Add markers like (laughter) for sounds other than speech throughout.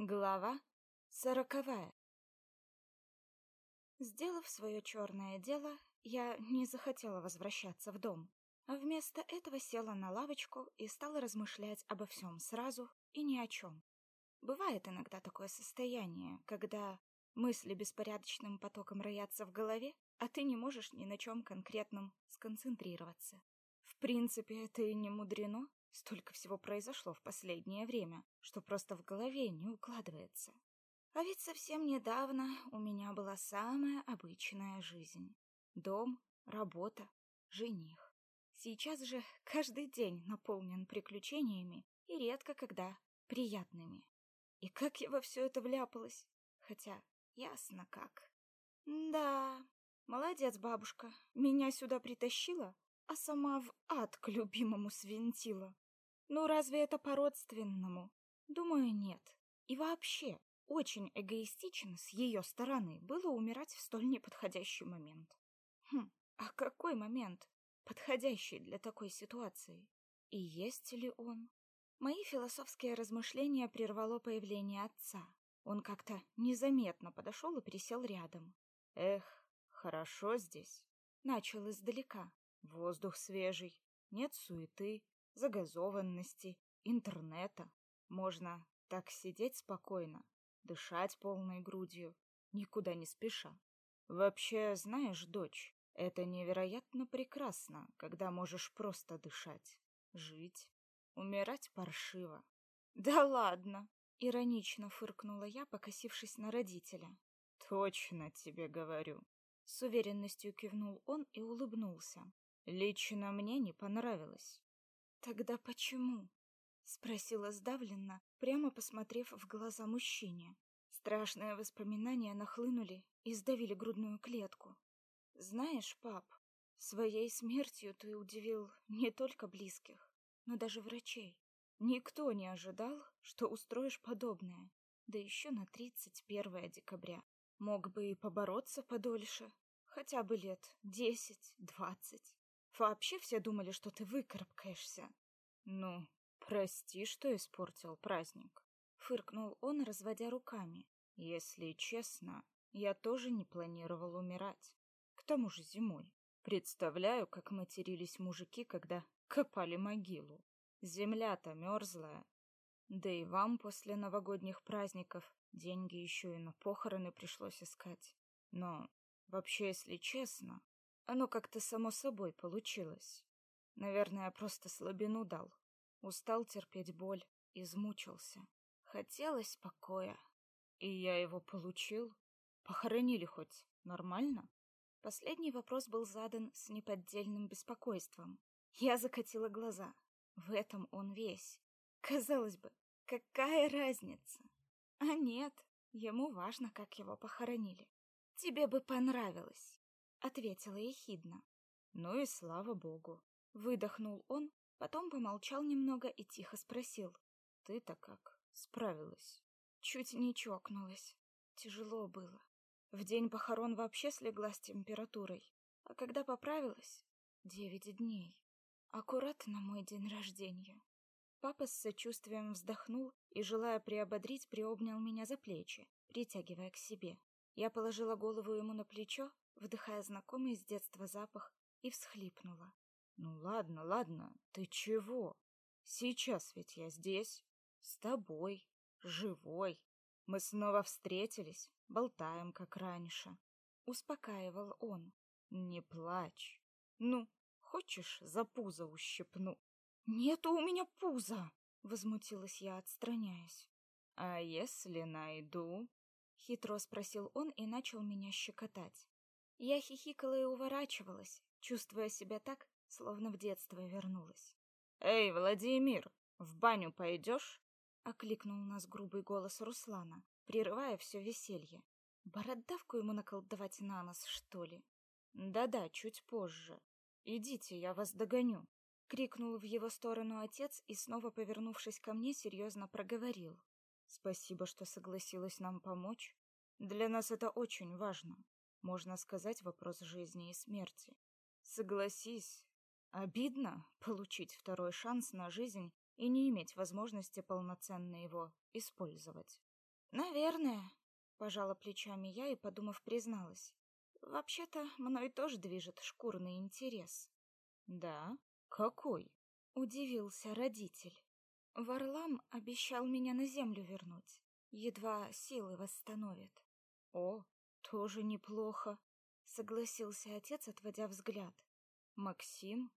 Глава сороковая Сделав свое черное дело, я не захотела возвращаться в дом, а вместо этого села на лавочку и стала размышлять обо всем сразу и ни о чем. Бывает иногда такое состояние, когда мысли беспорядочным потоком роятся в голове, а ты не можешь ни на чем конкретном сконцентрироваться. В принципе, это и не мудрено, Столько всего произошло в последнее время, что просто в голове не укладывается. А ведь совсем недавно у меня была самая обычная жизнь. Дом, работа, жених. Сейчас же каждый день наполнен приключениями и редко когда приятными. И как я во все это вляпалась? Хотя ясно как. Да, молодец, бабушка. Меня сюда притащила, а сама в ад к любимому свинтила. Ну, разве это по-родственному? Думаю, нет. И вообще, очень эгоистично с ее стороны было умирать в столь неподходящий момент. Хм, а какой момент, подходящий для такой ситуации? И есть ли он? Мои философские размышления прервало появление отца. Он как-то незаметно подошел и присел рядом. Эх, хорошо здесь. Начал издалека. Воздух свежий, нет суеты, загазованности, интернета. Можно так сидеть спокойно, дышать полной грудью, никуда не спеша. Вообще, знаешь, дочь, это невероятно прекрасно, когда можешь просто дышать, жить, умирать паршиво. (laughs) Да ладно, иронично фыркнула я, покосившись на родителя. Точно тебе говорю. С уверенностью кивнул он и улыбнулся. Лично мне не понравилось. Тогда почему? спросила сдавленно, прямо посмотрев в глаза мужчине. Страшные воспоминания нахлынули и сдавили грудную клетку. Знаешь, пап, своей смертью ты удивил не только близких, но даже врачей. Никто не ожидал, что устроишь подобное, да еще на 31 декабря. Мог бы и побороться подольше, хотя бы лет десять-двадцать. Вообще все думали, что ты выкарабкаешься. Ну, прости, что испортил праздник. Фыркнул он, разводя руками. Если честно, я тоже не планировал умирать. К тому же зимой. Представляю, как матерились мужики, когда копали могилу. Земля-то мерзлая. Да и вам после новогодних праздников деньги еще и на похороны пришлось искать. Но, вообще, если честно, оно как-то само собой получилось. Наверное, просто слабину дал. Устал терпеть боль, измучился. Хотелось покоя. И я его получил. Похоронили хоть нормально? Последний вопрос был задан с неподдельным беспокойством. Я закатила глаза. В этом он весь. Казалось бы, какая разница? А нет, ему важно, как его похоронили. Тебе бы понравилось ответила ехидно. Ну и слава богу. Выдохнул он, потом помолчал немного и тихо спросил: "Ты-то как? Справилась?" Чуть не чокнулась. Тяжело было. В день похорон вообще слегла с температурой, а когда поправилась девять дней. Аккурат на мой день рождения. Папа с сочувствием вздохнул и, желая приободрить, приобнял меня за плечи, притягивая к себе. Я положила голову ему на плечо, вдыхая знакомый с детства запах, и всхлипнула. «Ну ладно, ладно, ты чего? Сейчас ведь я здесь, с тобой, живой. Мы снова встретились, болтаем, как раньше». Успокаивал он. «Не плачь. Ну, хочешь, за пузо ущипну?» «Нету у меня пуза!» — возмутилась я, отстраняясь. «А если найду?» — хитро спросил он и начал меня щекотать. Я хихикала и уворачивалась, чувствуя себя так, словно в детство вернулась. «Эй, Владимир, в баню пойдешь?» — окликнул нас грубый голос Руслана, прерывая все веселье. Бородавку ему наколдовать на нос, что ли? «Да-да, чуть позже. Идите, я вас догоню», — крикнул в его сторону отец и, снова повернувшись ко мне, серьезно проговорил. «Спасибо, что согласилась нам помочь. Для нас это очень важно. Можно сказать, вопрос жизни и смерти. Согласись, обидно (laughs) получить второй шанс на жизнь и не иметь возможности полноценно его использовать. Наверное, пожала плечами я и, подумав, призналась. Вообще-то, мной тоже движет шкурный интерес. Да? Какой? Удивился родитель. Варлам обещал меня на землю вернуть, едва силы восстановит. О, тоже неплохо, согласился отец, отводя взгляд. Максим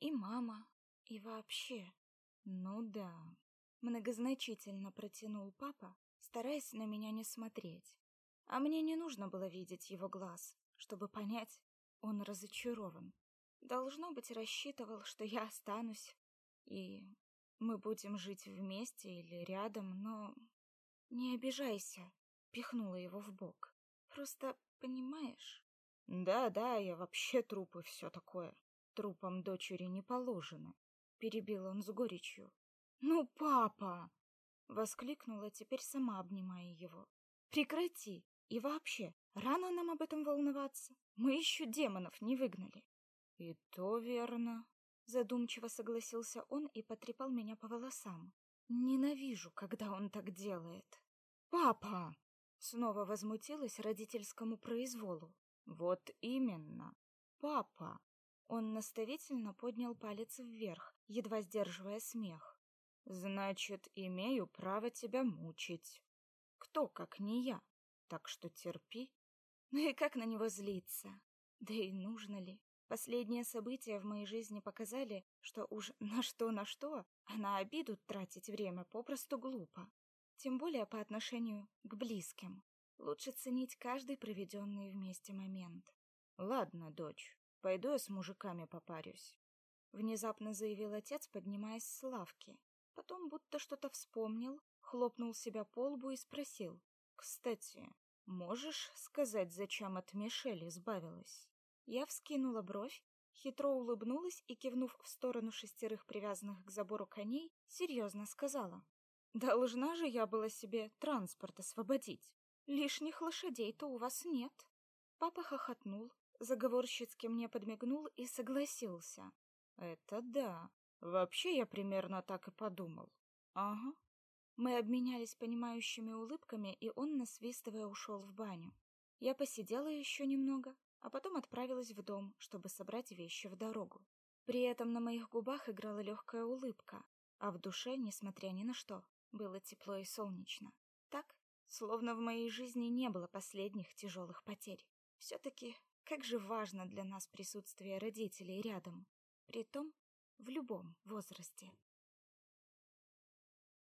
и мама, и вообще. Ну да. Многозначительно протянул папа, стараясь на меня не смотреть. А мне не нужно было видеть его глаз, чтобы понять, он разочарован. Должно быть, рассчитывал, что я останусь, и мы будем жить вместе или рядом, но... Не обижайся, пихнула его в бок. Просто понимаешь? Да-да, я вообще труп и все такое. Трупам дочери не положено. Перебил он с горечью. Ну, папа! Воскликнула, теперь сама обнимая его. Прекрати! И вообще, рано нам об этом волноваться. Мы еще демонов не выгнали. И то верно. Задумчиво согласился он и потрепал меня по волосам. Ненавижу, когда он так делает. Папа! Снова возмутилась родительскому произволу. Вот именно. Папа. Он наставительно поднял палец вверх, едва сдерживая смех. Значит, имею право тебя мучить. Кто, как не я? Так что терпи. Ну и как на него злиться? Да и нужно ли? Последние события в моей жизни показали, что уж (laughs) на что на что, а на обиду тратить время попросту глупо. Тем более по отношению к близким. Лучше ценить каждый проведенный вместе момент. Ладно, дочь, пойду я с мужиками попарюсь. Внезапно заявил отец, поднимаясь с лавки. Потом будто что-то вспомнил, хлопнул себя по лбу и спросил. «Кстати, можешь сказать, зачем от Мишели избавилась?» Я вскинула бровь, хитро улыбнулась и, кивнув в сторону шестерых привязанных к забору коней, серьезно сказала. «Должна же я была себе транспорт освободить. Лишних лошадей-то у вас нет». Папа хохотнул, заговорщицки мне подмигнул и согласился. «Это да. Вообще я примерно так и подумал». «Ага». Мы обменялись понимающими улыбками, и он, насвистывая, ушел в баню. Я посидела еще немного, а потом отправилась в дом, чтобы собрать вещи в дорогу. При этом на моих губах играла легкая улыбка, а в душе, несмотря ни на что, было тепло и солнечно. Так, словно в моей жизни не было последних тяжелых потерь. Все-таки, как же важно для нас присутствие родителей рядом, при том в любом возрасте.